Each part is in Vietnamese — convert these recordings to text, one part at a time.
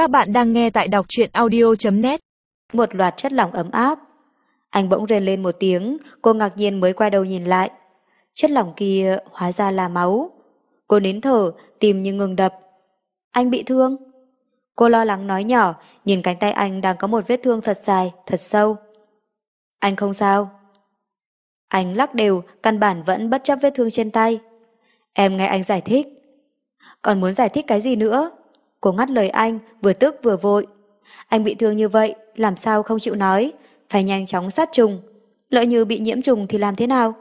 Các bạn đang nghe tại đọc truyện audio.net Một loạt chất lỏng ấm áp. Anh bỗng rên lên một tiếng, cô ngạc nhiên mới quay đầu nhìn lại. Chất lỏng kia hóa ra là máu. Cô nín thở, tìm như ngừng đập. Anh bị thương? Cô lo lắng nói nhỏ, nhìn cánh tay anh đang có một vết thương thật dài, thật sâu. Anh không sao. Anh lắc đều, căn bản vẫn bất chấp vết thương trên tay. Em nghe anh giải thích. Còn muốn giải thích cái gì nữa? Cô ngắt lời anh, vừa tức vừa vội. Anh bị thương như vậy, làm sao không chịu nói, phải nhanh chóng sát trùng. Lỡ như bị nhiễm trùng thì làm thế nào?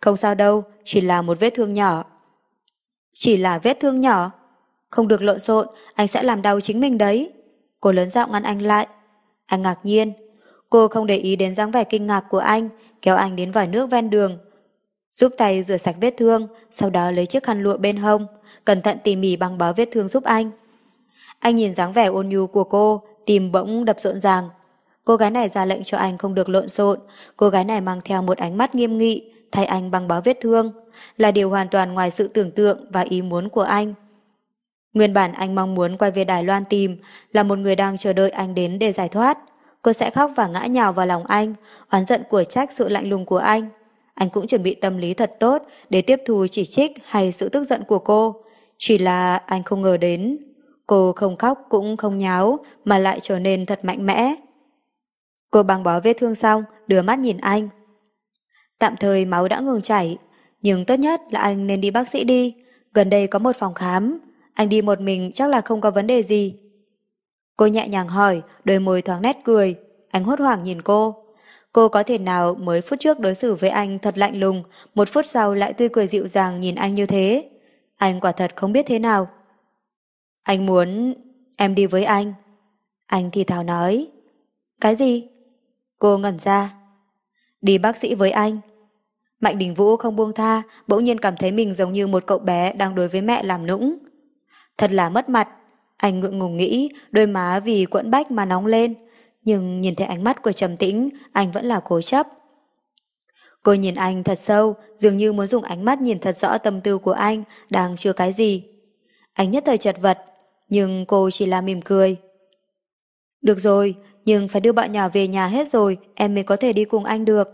Không sao đâu, chỉ là một vết thương nhỏ. Chỉ là vết thương nhỏ? Không được lộn xộn, anh sẽ làm đau chính mình đấy. Cô lớn giọng ngăn anh lại. Anh ngạc nhiên. Cô không để ý đến dáng vẻ kinh ngạc của anh, kéo anh đến vòi nước ven đường. Giúp tay rửa sạch vết thương, sau đó lấy chiếc khăn lụa bên hông, cẩn thận tỉ mỉ băng bó vết thương giúp anh. Anh nhìn dáng vẻ ôn nhu của cô, tìm bỗng đập rộn ràng. Cô gái này ra lệnh cho anh không được lộn xộn, cô gái này mang theo một ánh mắt nghiêm nghị, thay anh băng bó vết thương, là điều hoàn toàn ngoài sự tưởng tượng và ý muốn của anh. Nguyên bản anh mong muốn quay về Đài Loan tìm, là một người đang chờ đợi anh đến để giải thoát. Cô sẽ khóc và ngã nhào vào lòng anh, oán giận của trách sự lạnh lùng của anh. Anh cũng chuẩn bị tâm lý thật tốt để tiếp thu chỉ trích hay sự tức giận của cô. Chỉ là anh không ngờ đến. Cô không khóc cũng không nháo mà lại trở nên thật mạnh mẽ. Cô băng bó vết thương xong, đưa mắt nhìn anh. Tạm thời máu đã ngừng chảy, nhưng tốt nhất là anh nên đi bác sĩ đi. Gần đây có một phòng khám, anh đi một mình chắc là không có vấn đề gì. Cô nhẹ nhàng hỏi, đôi môi thoáng nét cười. Anh hốt hoảng nhìn cô. Cô có thể nào mới phút trước đối xử với anh thật lạnh lùng, một phút sau lại tươi cười dịu dàng nhìn anh như thế. Anh quả thật không biết thế nào. Anh muốn em đi với anh. Anh thì thào nói. Cái gì? Cô ngẩn ra. Đi bác sĩ với anh. Mạnh Đình Vũ không buông tha, bỗng nhiên cảm thấy mình giống như một cậu bé đang đối với mẹ làm nũng. Thật là mất mặt. Anh ngượng ngùng nghĩ, đôi má vì quẫn bách mà nóng lên. Nhưng nhìn thấy ánh mắt của Trầm Tĩnh, anh vẫn là cố chấp. Cô nhìn anh thật sâu, dường như muốn dùng ánh mắt nhìn thật rõ tâm tư của anh, đang chưa cái gì. Anh nhất thời chật vật, nhưng cô chỉ là mỉm cười. Được rồi, nhưng phải đưa bọn nhỏ về nhà hết rồi, em mới có thể đi cùng anh được.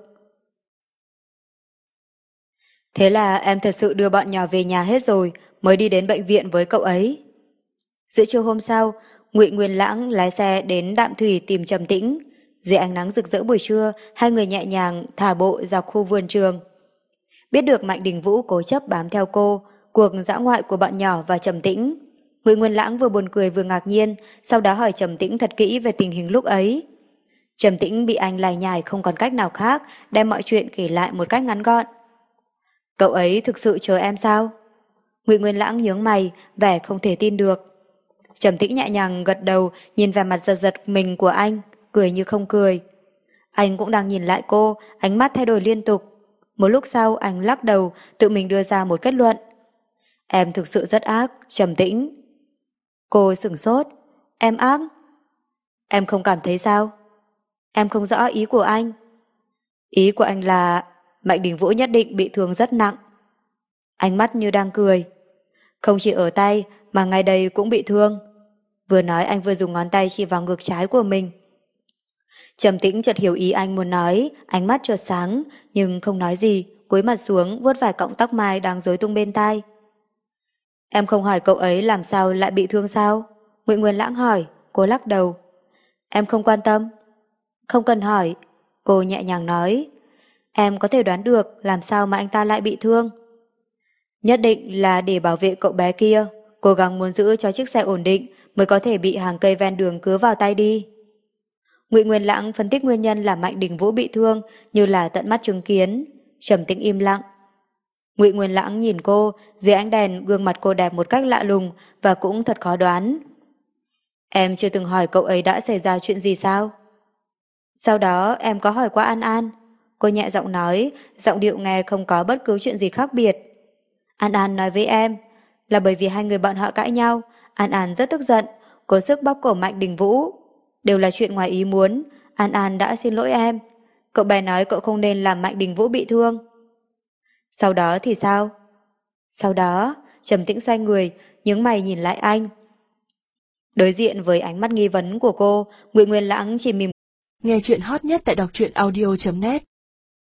Thế là em thật sự đưa bọn nhỏ về nhà hết rồi, mới đi đến bệnh viện với cậu ấy. Giữa trưa hôm sau, Ngụy Nguyên Lãng lái xe đến Đạm Thủy tìm Trầm Tĩnh. Dưới ánh nắng rực rỡ buổi trưa, hai người nhẹ nhàng thả bộ dọc khu vườn trường. Biết được Mạnh Đình Vũ cố chấp bám theo cô, cuộc dã ngoại của bọn nhỏ và Trầm Tĩnh. Ngụy Nguyên Lãng vừa buồn cười vừa ngạc nhiên, sau đó hỏi Trầm Tĩnh thật kỹ về tình hình lúc ấy. Trầm Tĩnh bị anh lải nhải không còn cách nào khác, đem mọi chuyện kể lại một cách ngắn gọn. Cậu ấy thực sự chờ em sao? Ngụy Nguyên Lãng nhướng mày, vẻ không thể tin được. Trầm tĩnh nhẹ nhàng gật đầu nhìn về mặt giật giật mình của anh, cười như không cười. Anh cũng đang nhìn lại cô, ánh mắt thay đổi liên tục. Một lúc sau anh lắc đầu, tự mình đưa ra một kết luận. Em thực sự rất ác, trầm tĩnh. Cô sửng sốt. Em ác? Em không cảm thấy sao? Em không rõ ý của anh. Ý của anh là Mạnh Đình Vũ nhất định bị thương rất nặng. Ánh mắt như đang cười. Không chỉ ở tay mà ngay đây cũng bị thương. Vừa nói anh vừa dùng ngón tay chỉ vào ngực trái của mình. Trầm tĩnh chợt hiểu ý anh muốn nói, ánh mắt chợt sáng, nhưng không nói gì, cúi mặt xuống vuốt vài cọng tóc mai đang rối tung bên tai. Em không hỏi cậu ấy làm sao lại bị thương sao? Nguyễn Nguyên Lãng hỏi, cô lắc đầu. Em không quan tâm. Không cần hỏi, cô nhẹ nhàng nói. Em có thể đoán được làm sao mà anh ta lại bị thương. Nhất định là để bảo vệ cậu bé kia, cố gắng muốn giữ cho chiếc xe ổn định mới có thể bị hàng cây ven đường cứa vào tay đi. Ngụy Nguyên Lãng phân tích nguyên nhân là Mạnh Đình Vũ bị thương như là tận mắt chứng kiến, trầm tĩnh im lặng. Ngụy Nguyên Lãng nhìn cô, dưới ánh đèn gương mặt cô đẹp một cách lạ lùng và cũng thật khó đoán. Em chưa từng hỏi cậu ấy đã xảy ra chuyện gì sao? Sau đó em có hỏi qua An An. Cô nhẹ giọng nói, giọng điệu nghe không có bất cứ chuyện gì khác biệt. An An nói với em là bởi vì hai người bọn họ cãi nhau, An An rất tức giận, cố sức bóp cổ Mạnh Đình Vũ. Đều là chuyện ngoài ý muốn, An An đã xin lỗi em. Cậu bé nói cậu không nên làm Mạnh Đình Vũ bị thương. Sau đó thì sao? Sau đó, trầm tĩnh xoay người, những mày nhìn lại anh. Đối diện với ánh mắt nghi vấn của cô, Ngụy Nguyên Lãng chỉ mỉm. Nghe chuyện hot nhất tại đọc truyện audio.net